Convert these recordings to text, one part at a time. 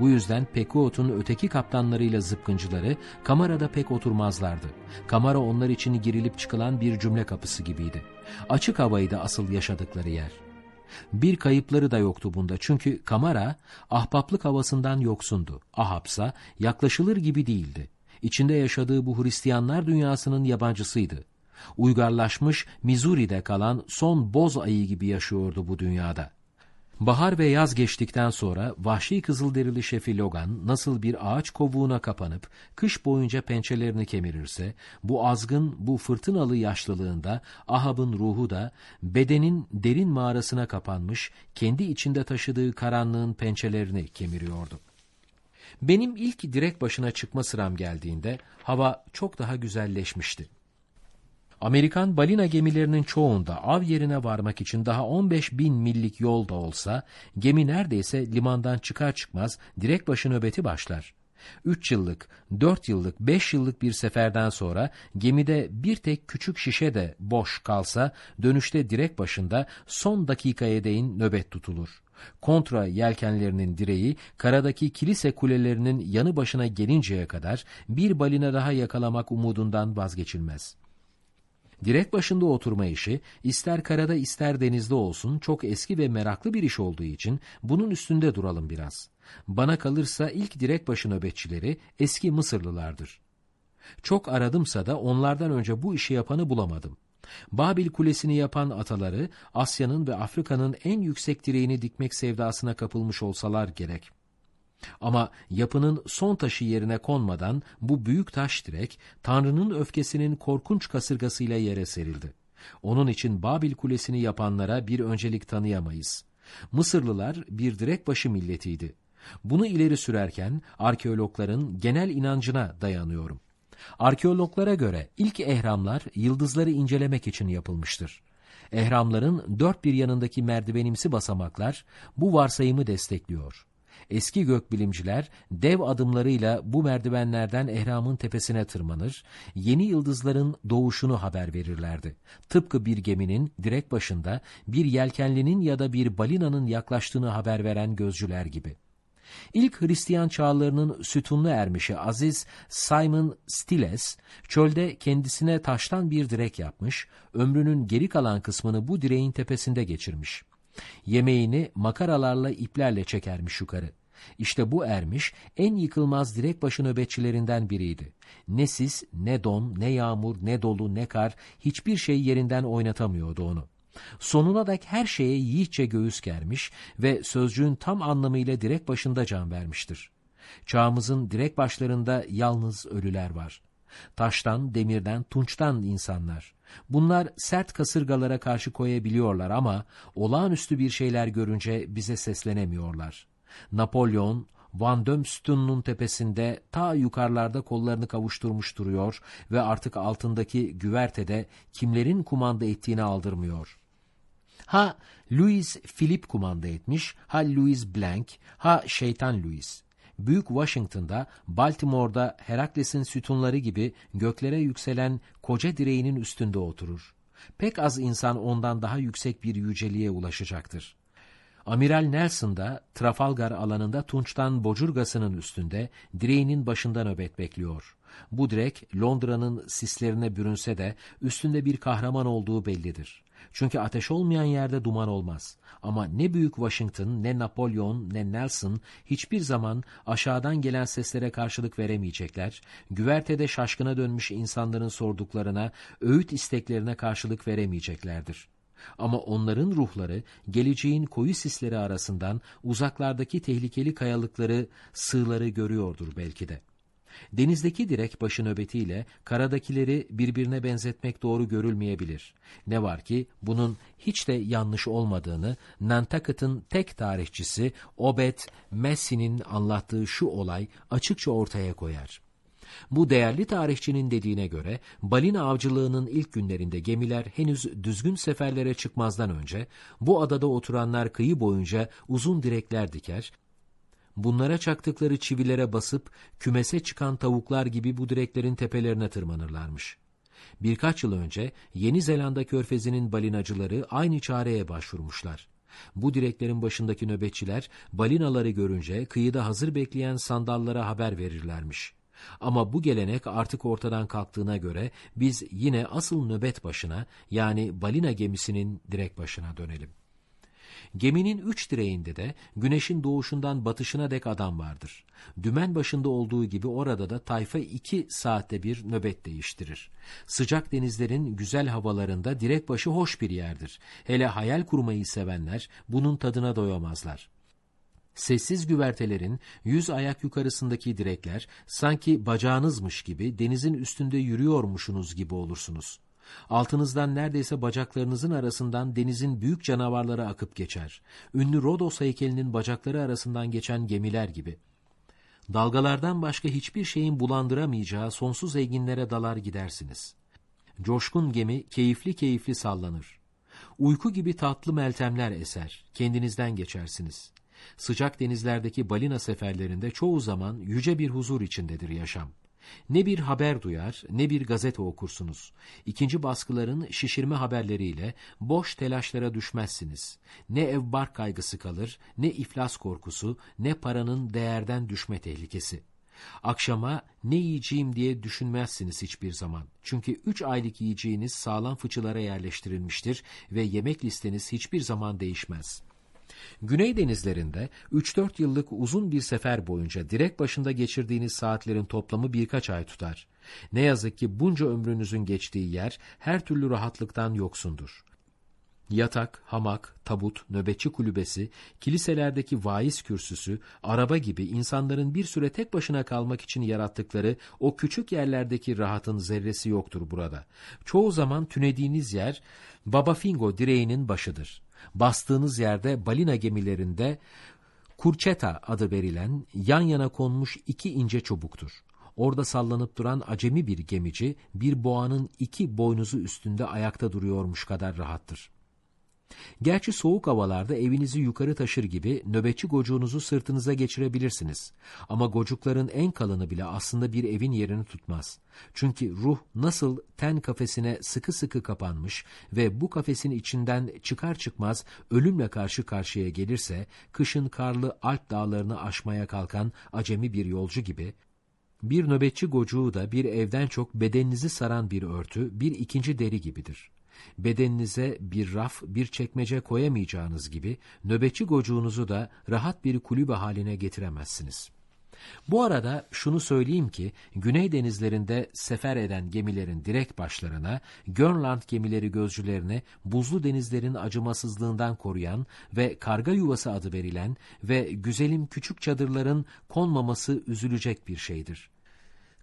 Bu yüzden Pekuot'un öteki kaptanlarıyla zıpkıncıları kamerada pek oturmazlardı. Kamera onlar için girilip çıkılan bir cümle kapısı gibiydi. Açık havaydı asıl yaşadıkları yer. Bir kayıpları da yoktu bunda çünkü kamera ahbaplık havasından yoksundu. Ahapsa yaklaşılır gibi değildi. İçinde yaşadığı bu Hristiyanlar dünyasının yabancısıydı. Uygarlaşmış Missouri'de kalan son boz ayı gibi yaşıyordu bu dünyada. Bahar ve yaz geçtikten sonra vahşi kızılderili şefi Logan nasıl bir ağaç kovuğuna kapanıp kış boyunca pençelerini kemirirse bu azgın bu fırtınalı yaşlılığında Ahab'ın ruhu da bedenin derin mağarasına kapanmış kendi içinde taşıdığı karanlığın pençelerini kemiriyordu. Benim ilk direk başına çıkma sıram geldiğinde hava çok daha güzelleşmişti. Amerikan balina gemilerinin çoğunda av yerine varmak için daha 15 bin millik yol da olsa gemi neredeyse limandan çıkar çıkmaz direkt başı nöbeti başlar. 3 yıllık, 4 yıllık, 5 yıllık bir seferden sonra gemide bir tek küçük şişe de boş kalsa dönüşte direk başında son dakikaya değin nöbet tutulur. Kontra yelkenlerinin direği karadaki kilise kulelerinin yanı başına gelinceye kadar bir balina daha yakalamak umudundan vazgeçilmez.'' Direk başında oturma işi ister karada ister denizde olsun çok eski ve meraklı bir iş olduğu için bunun üstünde duralım biraz. Bana kalırsa ilk direk başı nöbetçileri eski Mısırlılardır. Çok aradımsa da onlardan önce bu işi yapanı bulamadım. Babil Kulesi'ni yapan ataları Asya'nın ve Afrika'nın en yüksek direğini dikmek sevdasına kapılmış olsalar gerek.'' Ama yapının son taşı yerine konmadan bu büyük taş direk Tanrı'nın öfkesinin korkunç kasırgasıyla yere serildi. Onun için Babil Kulesi'ni yapanlara bir öncelik tanıyamayız. Mısırlılar bir direk başı milletiydi. Bunu ileri sürerken arkeologların genel inancına dayanıyorum. Arkeologlara göre ilk ehramlar yıldızları incelemek için yapılmıştır. Ehramların dört bir yanındaki merdivenimsi basamaklar bu varsayımı destekliyor. Eski gökbilimciler dev adımlarıyla bu merdivenlerden ehramın tepesine tırmanır, yeni yıldızların doğuşunu haber verirlerdi. Tıpkı bir geminin direk başında bir yelkenlinin ya da bir balinanın yaklaştığını haber veren gözcüler gibi. İlk Hristiyan çağlarının sütunlu ermişi Aziz Simon Stiles, çölde kendisine taştan bir direk yapmış, ömrünün geri kalan kısmını bu direğin tepesinde geçirmiş. Yemeğini makaralarla iplerle çekermiş yukarı. İşte bu ermiş en yıkılmaz direk başı nöbetçilerinden biriydi. Ne sis, ne don, ne yağmur, ne dolu, ne kar hiçbir şey yerinden oynatamıyordu onu. Sonuna dek her şeye yiğitçe göğüs germiş ve sözcüğün tam anlamıyla direk başında can vermiştir. Çağımızın direk başlarında yalnız ölüler var. Taştan, demirden, tunçtan insanlar. Bunlar sert kasırgalara karşı koyabiliyorlar ama olağanüstü bir şeyler görünce bize seslenemiyorlar. Napolyon, Van Dömstun'un tepesinde ta yukarılarda kollarını kavuşturmuş duruyor ve artık altındaki güvertede kimlerin kumanda ettiğini aldırmıyor. Ha Louis Philip kumanda etmiş, ha Louis Blank, ha Şeytan Louis. Büyük Washington'da, Baltimore'da Herakles'in sütunları gibi göklere yükselen koca direğinin üstünde oturur. Pek az insan ondan daha yüksek bir yüceliğe ulaşacaktır. Amiral Nelson da Trafalgar alanında Tunç'tan Bocurgası'nın üstünde direğinin başında nöbet bekliyor. Bu direk Londra'nın sislerine bürünse de üstünde bir kahraman olduğu bellidir. Çünkü ateş olmayan yerde duman olmaz. Ama ne Büyük Washington, ne Napolyon, ne Nelson hiçbir zaman aşağıdan gelen seslere karşılık veremeyecekler, güvertede şaşkına dönmüş insanların sorduklarına, öğüt isteklerine karşılık veremeyeceklerdir. Ama onların ruhları geleceğin koyu sisleri arasından uzaklardaki tehlikeli kayalıkları, sığları görüyordur belki de. Denizdeki direk başı nöbetiyle karadakileri birbirine benzetmek doğru görülmeyebilir. Ne var ki bunun hiç de yanlış olmadığını Nantucket'ın tek tarihçisi Obed Massey'nin anlattığı şu olay açıkça ortaya koyar. Bu değerli tarihçinin dediğine göre balina avcılığının ilk günlerinde gemiler henüz düzgün seferlere çıkmazdan önce bu adada oturanlar kıyı boyunca uzun direkler diker, bunlara çaktıkları çivilere basıp kümese çıkan tavuklar gibi bu direklerin tepelerine tırmanırlarmış. Birkaç yıl önce Yeni Zelanda körfezinin balinacıları aynı çareye başvurmuşlar. Bu direklerin başındaki nöbetçiler balinaları görünce kıyıda hazır bekleyen sandallara haber verirlermiş. Ama bu gelenek artık ortadan kalktığına göre biz yine asıl nöbet başına yani balina gemisinin direk başına dönelim. Geminin üç direğinde de güneşin doğuşundan batışına dek adam vardır. Dümen başında olduğu gibi orada da tayfa iki saatte bir nöbet değiştirir. Sıcak denizlerin güzel havalarında direk başı hoş bir yerdir. Hele hayal kurmayı sevenler bunun tadına doyamazlar. Sessiz güvertelerin yüz ayak yukarısındaki direkler sanki bacağınızmış gibi denizin üstünde yürüyormuşsunuz gibi olursunuz. Altınızdan neredeyse bacaklarınızın arasından denizin büyük canavarları akıp geçer. Ünlü Rodos heykelinin bacakları arasından geçen gemiler gibi. Dalgalardan başka hiçbir şeyin bulandıramayacağı sonsuz enginlere dalar gidersiniz. Coşkun gemi keyifli keyifli sallanır. Uyku gibi tatlı meltemler eser, kendinizden geçersiniz. Sıcak denizlerdeki balina seferlerinde çoğu zaman yüce bir huzur içindedir yaşam. Ne bir haber duyar ne bir gazete okursunuz. İkinci baskıların şişirme haberleriyle boş telaşlara düşmezsiniz. Ne ev bark kaygısı kalır, ne iflas korkusu, ne paranın değerden düşme tehlikesi. Akşama ne yiyeceğim diye düşünmezsiniz hiçbir zaman. Çünkü üç aylık yiyeceğiniz sağlam fıçılara yerleştirilmiştir ve yemek listeniz hiçbir zaman değişmez.'' Güney denizlerinde 3-4 yıllık uzun bir sefer boyunca direk başında geçirdiğiniz saatlerin toplamı birkaç ay tutar. Ne yazık ki bunca ömrünüzün geçtiği yer her türlü rahatlıktan yoksundur. Yatak, hamak, tabut, nöbetçi kulübesi, kiliselerdeki vaiz kürsüsü, araba gibi insanların bir süre tek başına kalmak için yarattıkları o küçük yerlerdeki rahatın zerresi yoktur burada. Çoğu zaman tünediğiniz yer Baba Fingo direğinin başıdır. Bastığınız yerde balina gemilerinde kurçeta adı verilen yan yana konmuş iki ince çubuktur. Orada sallanıp duran acemi bir gemici bir boğanın iki boynuzu üstünde ayakta duruyormuş kadar rahattır. Gerçi soğuk havalarda evinizi yukarı taşır gibi nöbetçi gocuğunuzu sırtınıza geçirebilirsiniz. Ama gocukların en kalını bile aslında bir evin yerini tutmaz. Çünkü ruh nasıl ten kafesine sıkı sıkı kapanmış ve bu kafesin içinden çıkar çıkmaz ölümle karşı karşıya gelirse, kışın karlı Alp dağlarını aşmaya kalkan acemi bir yolcu gibi, bir nöbetçi gocuğu da bir evden çok bedeninizi saran bir örtü, bir ikinci deri gibidir. Bedeninize bir raf, bir çekmece koyamayacağınız gibi nöbetçi gocuğunuzu da rahat bir kulübe haline getiremezsiniz. Bu arada şunu söyleyeyim ki Güney denizlerinde sefer eden gemilerin direkt başlarına Grönland gemileri gözcülerini buzlu denizlerin acımasızlığından koruyan ve karga yuvası adı verilen ve güzelim küçük çadırların konmaması üzülecek bir şeydir.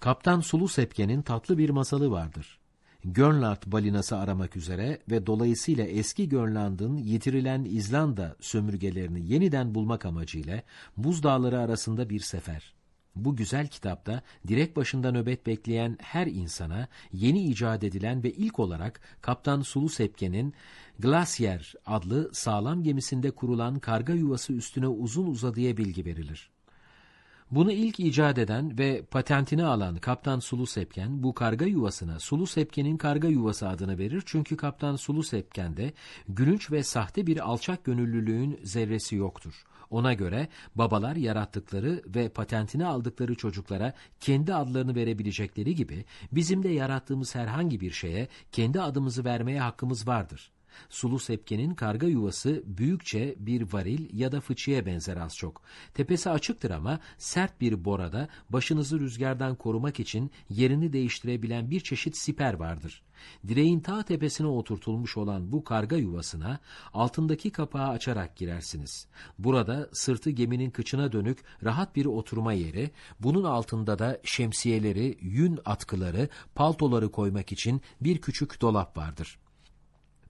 Kaptan Sulu Sepke'nin tatlı bir masalı vardır. Grönland balinası aramak üzere ve dolayısıyla eski Grönland'ın yitirilen İzlanda sömürgelerini yeniden bulmak amacıyla buzdağları arasında bir sefer. Bu güzel kitapta direk başında nöbet bekleyen her insana yeni icat edilen ve ilk olarak Kaptan Sulu Sepke'nin Glacier adlı sağlam gemisinde kurulan karga yuvası üstüne uzun uzadıya bilgi verilir. Bunu ilk icat eden ve patentini alan Kaptan Sulu Sepken bu karga yuvasına Sulu Sepken'in karga yuvası adını verir çünkü Kaptan Sulu Sepken'de gülünç ve sahte bir alçak gönüllülüğün zerresi yoktur. Ona göre babalar yarattıkları ve patentini aldıkları çocuklara kendi adlarını verebilecekleri gibi bizim de yarattığımız herhangi bir şeye kendi adımızı vermeye hakkımız vardır. Sulu sepkenin karga yuvası büyükçe bir varil ya da fıçıya benzer az çok. Tepesi açıktır ama sert bir borada başınızı rüzgardan korumak için yerini değiştirebilen bir çeşit siper vardır. Direğin ta tepesine oturtulmuş olan bu karga yuvasına altındaki kapağı açarak girersiniz. Burada sırtı geminin kıçına dönük rahat bir oturma yeri, bunun altında da şemsiyeleri, yün atkıları, paltoları koymak için bir küçük dolap vardır.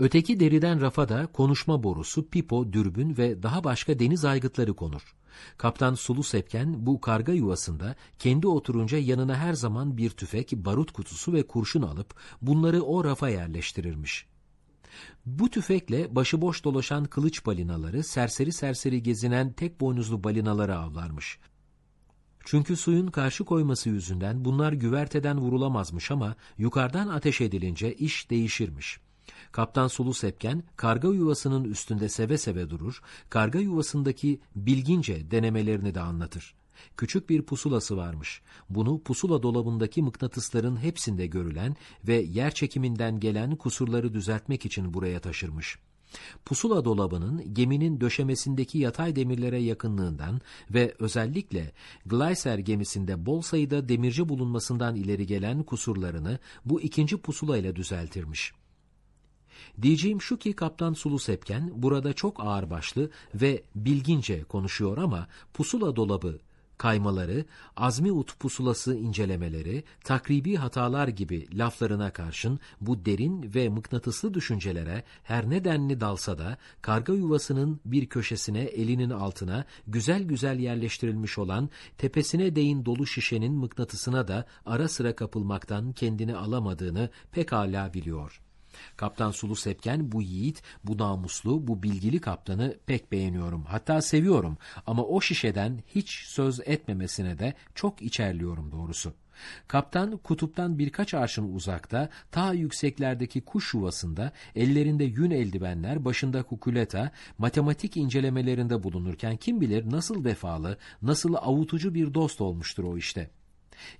Öteki deriden rafa da konuşma borusu, pipo, dürbün ve daha başka deniz aygıtları konur. Kaptan Sulu Sepken bu karga yuvasında kendi oturunca yanına her zaman bir tüfek, barut kutusu ve kurşun alıp bunları o rafa yerleştirirmiş. Bu tüfekle başıboş dolaşan kılıç balinaları, serseri serseri gezinen tek boynuzlu balinaları avlarmış. Çünkü suyun karşı koyması yüzünden bunlar güverteden vurulamazmış ama yukarıdan ateş edilince iş değişirmiş.'' Kaptan Sulu Sepken, karga yuvasının üstünde seve seve durur, karga yuvasındaki bilgince denemelerini de anlatır. Küçük bir pusulası varmış. Bunu pusula dolabındaki mıknatısların hepsinde görülen ve yer çekiminden gelen kusurları düzeltmek için buraya taşırmış. Pusula dolabının geminin döşemesindeki yatay demirlere yakınlığından ve özellikle Glycer gemisinde bol sayıda demirci bulunmasından ileri gelen kusurlarını bu ikinci pusula ile düzeltirmiş. Diyeceğim şu ki Kaptan Sulu Sepken burada çok ağırbaşlı ve bilgince konuşuyor ama pusula dolabı kaymaları, azmi ut pusulası incelemeleri, takribi hatalar gibi laflarına karşın bu derin ve mıknatıslı düşüncelere her nedenli dalsa da karga yuvasının bir köşesine elinin altına güzel güzel yerleştirilmiş olan tepesine değin dolu şişenin mıknatısına da ara sıra kapılmaktan kendini alamadığını pekala biliyor.'' Kaptan Sulu Sepken bu yiğit, bu namuslu, bu bilgili kaptanı pek beğeniyorum. Hatta seviyorum ama o şişeden hiç söz etmemesine de çok içerliyorum doğrusu. Kaptan kutuptan birkaç arşın uzakta, ta yükseklerdeki kuş yuvasında, ellerinde yün eldivenler, başında kukuleta, matematik incelemelerinde bulunurken kim bilir nasıl vefalı, nasıl avutucu bir dost olmuştur o işte.''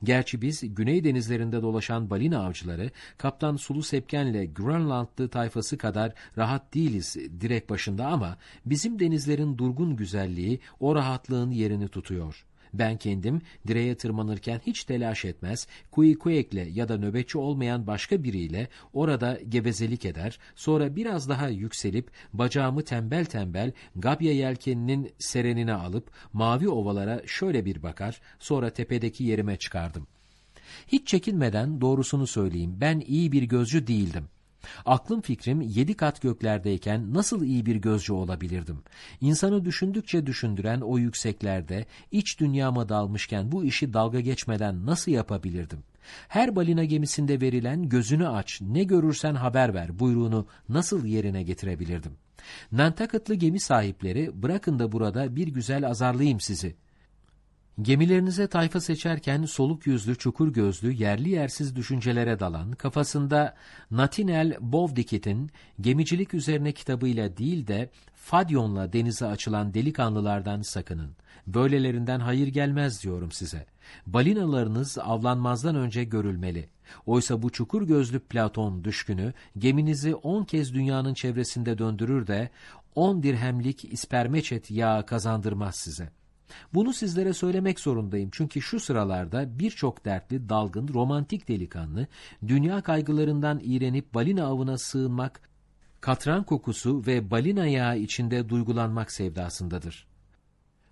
Gerçi biz Güney denizlerinde dolaşan balina avcıları Kaptan Sulu Sepken'le Grönlandlı tayfası kadar rahat değiliz direk başında ama bizim denizlerin durgun güzelliği o rahatlığın yerini tutuyor. Ben kendim direğe tırmanırken hiç telaş etmez, Kuikuek'le ya da nöbetçi olmayan başka biriyle orada gevezelik eder, sonra biraz daha yükselip bacağımı tembel tembel Gabya yelkeninin serenine alıp mavi ovalara şöyle bir bakar, sonra tepedeki yerime çıkardım. Hiç çekinmeden doğrusunu söyleyeyim, ben iyi bir gözcü değildim. Aklım fikrim yedi kat göklerdeyken nasıl iyi bir gözcü olabilirdim? İnsanı düşündükçe düşündüren o yükseklerde, iç dünyama dalmışken bu işi dalga geçmeden nasıl yapabilirdim? Her balina gemisinde verilen gözünü aç, ne görürsen haber ver buyruğunu nasıl yerine getirebilirdim? Nantakıtlı gemi sahipleri bırakın da burada bir güzel azarlayayım sizi.'' Gemilerinize tayfa seçerken soluk yüzlü, çukur gözlü, yerli yersiz düşüncelere dalan, kafasında Natinel Bovdikit'in gemicilik üzerine kitabıyla değil de Fadyon'la denize açılan delikanlılardan sakının. Böylelerinden hayır gelmez diyorum size. Balinalarınız avlanmazdan önce görülmeli. Oysa bu çukur gözlü Platon düşkünü geminizi on kez dünyanın çevresinde döndürür de on dirhemlik ispermeçet yağı kazandırmaz size.'' Bunu sizlere söylemek zorundayım çünkü şu sıralarda birçok dertli, dalgın, romantik delikanlı, dünya kaygılarından iğrenip balina avına sığınmak, katran kokusu ve balina yağı içinde duygulanmak sevdasındadır.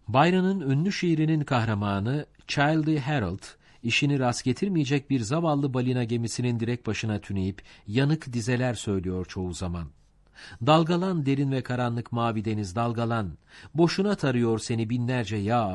Byron'ın ünlü şiirinin kahramanı Childy Harold, işini rast getirmeyecek bir zavallı balina gemisinin direk başına tüneyip yanık dizeler söylüyor çoğu zaman. Dalgalan derin ve karanlık mavi deniz dalgalan. Boşuna tarıyor seni binlerce yağ